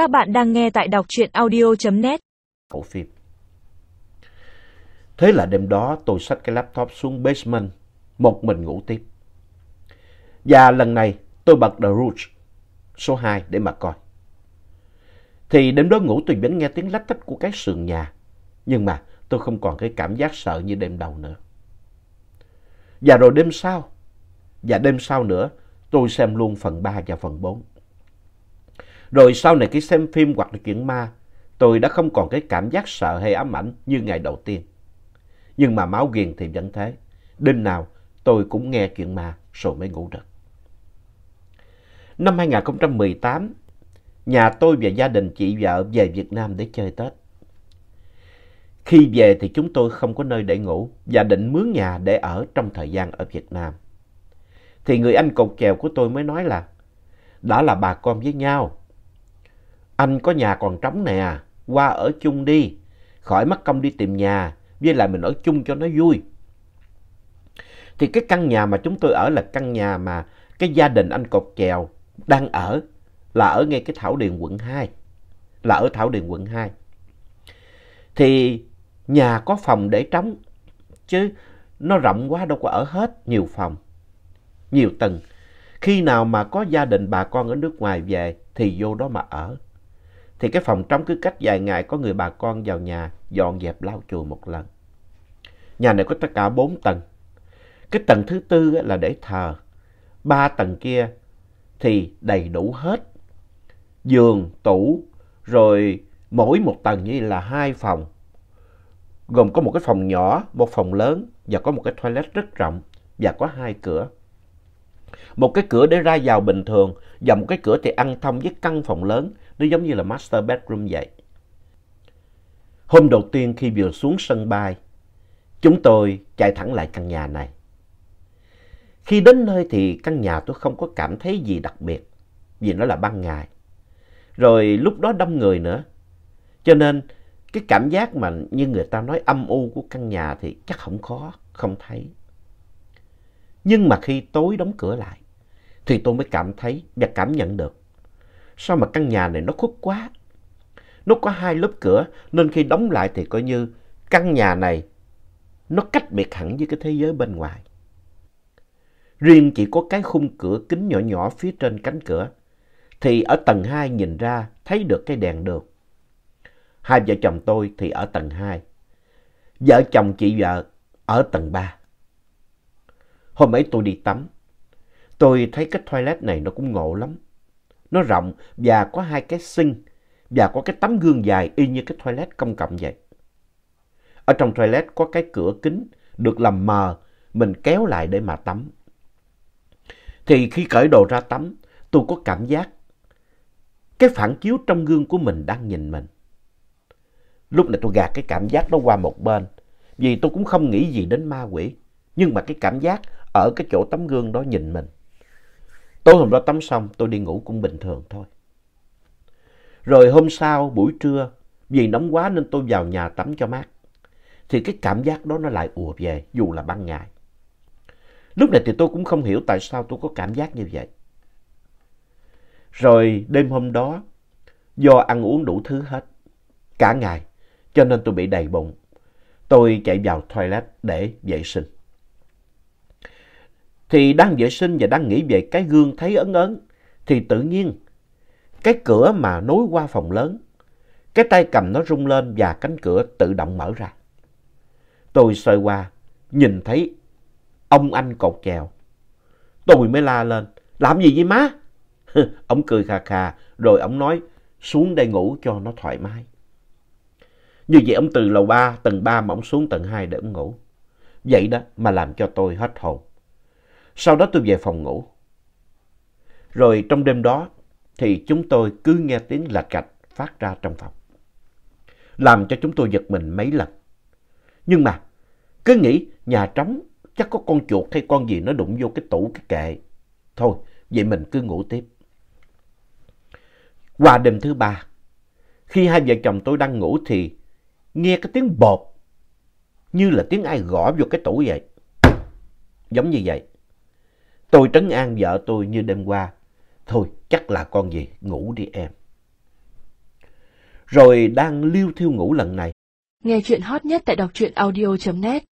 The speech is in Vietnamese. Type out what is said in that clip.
Các bạn đang nghe tại đọc truyện audio.net. Cổ phim. Thế là đêm đó tôi xách cái laptop xuống basement, một mình ngủ tiếp. Và lần này tôi bật The Rouge số 2 để mà coi. Thì đêm đó ngủ tôi vẫn nghe tiếng lách tách của cái sườn nhà. Nhưng mà tôi không còn cái cảm giác sợ như đêm đầu nữa. Và rồi đêm sau, và đêm sau nữa, tôi xem luôn phần 3 và phần 4. Rồi sau này khi xem phim hoặc là chuyện ma, tôi đã không còn cái cảm giác sợ hay ám ảnh như ngày đầu tiên. Nhưng mà máu ghiền thì vẫn thế. Đêm nào tôi cũng nghe chuyện ma rồi mới ngủ được. Năm 2018, nhà tôi và gia đình chị vợ về Việt Nam để chơi Tết. Khi về thì chúng tôi không có nơi để ngủ và định mướn nhà để ở trong thời gian ở Việt Nam. Thì người anh cột chèo của tôi mới nói là đã là bà con với nhau. Anh có nhà còn trống nè, qua ở chung đi, khỏi mất công đi tìm nhà, với lại mình ở chung cho nó vui. Thì cái căn nhà mà chúng tôi ở là căn nhà mà cái gia đình anh cột chèo đang ở là ở ngay cái Thảo Điền quận 2. Là ở Thảo Điền quận 2. Thì nhà có phòng để trống, chứ nó rộng quá đâu có ở hết nhiều phòng, nhiều tầng. Khi nào mà có gia đình bà con ở nước ngoài về thì vô đó mà ở. Thì cái phòng trống cứ cách vài ngày có người bà con vào nhà dọn dẹp lau chùi một lần. Nhà này có tất cả bốn tầng. Cái tầng thứ tư là để thờ. Ba tầng kia thì đầy đủ hết. Giường, tủ, rồi mỗi một tầng như là hai phòng. Gồm có một cái phòng nhỏ, một phòng lớn và có một cái toilet rất rộng và có hai cửa. Một cái cửa để ra vào bình thường và một cái cửa thì ăn thông với căn phòng lớn. Nó giống như là master bedroom vậy. Hôm đầu tiên khi vừa xuống sân bay, chúng tôi chạy thẳng lại căn nhà này. Khi đến nơi thì căn nhà tôi không có cảm thấy gì đặc biệt, vì nó là ban ngày. Rồi lúc đó đông người nữa, cho nên cái cảm giác mà như người ta nói âm u của căn nhà thì chắc không khó, không thấy. Nhưng mà khi tối đóng cửa lại, thì tôi mới cảm thấy và cảm nhận được. Sao mà căn nhà này nó khuất quá? Nó có hai lớp cửa, nên khi đóng lại thì coi như căn nhà này nó cách biệt hẳn với cái thế giới bên ngoài. Riêng chỉ có cái khung cửa kính nhỏ nhỏ phía trên cánh cửa, thì ở tầng 2 nhìn ra thấy được cái đèn đường. Hai vợ chồng tôi thì ở tầng 2. Vợ chồng chị vợ ở tầng 3. Hôm ấy tôi đi tắm. Tôi thấy cái toilet này nó cũng ngộ lắm. Nó rộng và có hai cái sink và có cái tấm gương dài y như cái toilet công cộng vậy. Ở trong toilet có cái cửa kính được làm mờ, mình kéo lại để mà tắm. Thì khi cởi đồ ra tắm, tôi có cảm giác cái phản chiếu trong gương của mình đang nhìn mình. Lúc này tôi gạt cái cảm giác đó qua một bên, vì tôi cũng không nghĩ gì đến ma quỷ. Nhưng mà cái cảm giác ở cái chỗ tấm gương đó nhìn mình. Tối hôm đó tắm xong, tôi đi ngủ cũng bình thường thôi. Rồi hôm sau, buổi trưa, vì nóng quá nên tôi vào nhà tắm cho mát. Thì cái cảm giác đó nó lại ùa về, dù là ban ngày. Lúc này thì tôi cũng không hiểu tại sao tôi có cảm giác như vậy. Rồi đêm hôm đó, do ăn uống đủ thứ hết, cả ngày, cho nên tôi bị đầy bụng. Tôi chạy vào toilet để vệ sinh. Thì đang vệ sinh và đang nghĩ về cái gương thấy ấn ấn, thì tự nhiên cái cửa mà nối qua phòng lớn, cái tay cầm nó rung lên và cánh cửa tự động mở ra. Tôi soi qua, nhìn thấy ông anh cột chèo. Tôi mới la lên, làm gì vậy má? ông cười khà khà, rồi ông nói xuống đây ngủ cho nó thoải mái. Như vậy ông từ lầu 3, tầng 3 mà ông xuống tầng 2 để ông ngủ. Vậy đó mà làm cho tôi hết hồn. Sau đó tôi về phòng ngủ. Rồi trong đêm đó thì chúng tôi cứ nghe tiếng lạch cạch phát ra trong phòng. Làm cho chúng tôi giật mình mấy lần. Nhưng mà cứ nghĩ nhà trống chắc có con chuột hay con gì nó đụng vô cái tủ cái kệ. Thôi, vậy mình cứ ngủ tiếp. Qua đêm thứ ba, khi hai vợ chồng tôi đang ngủ thì nghe cái tiếng bột như là tiếng ai gõ vô cái tủ vậy. Giống như vậy. Tôi trấn an vợ tôi như đêm qua. Thôi, chắc là con gì, ngủ đi em. rồi đang liêu thiêu ngủ lần này. Nghe chuyện hot nhất tại đọc truyện audio.net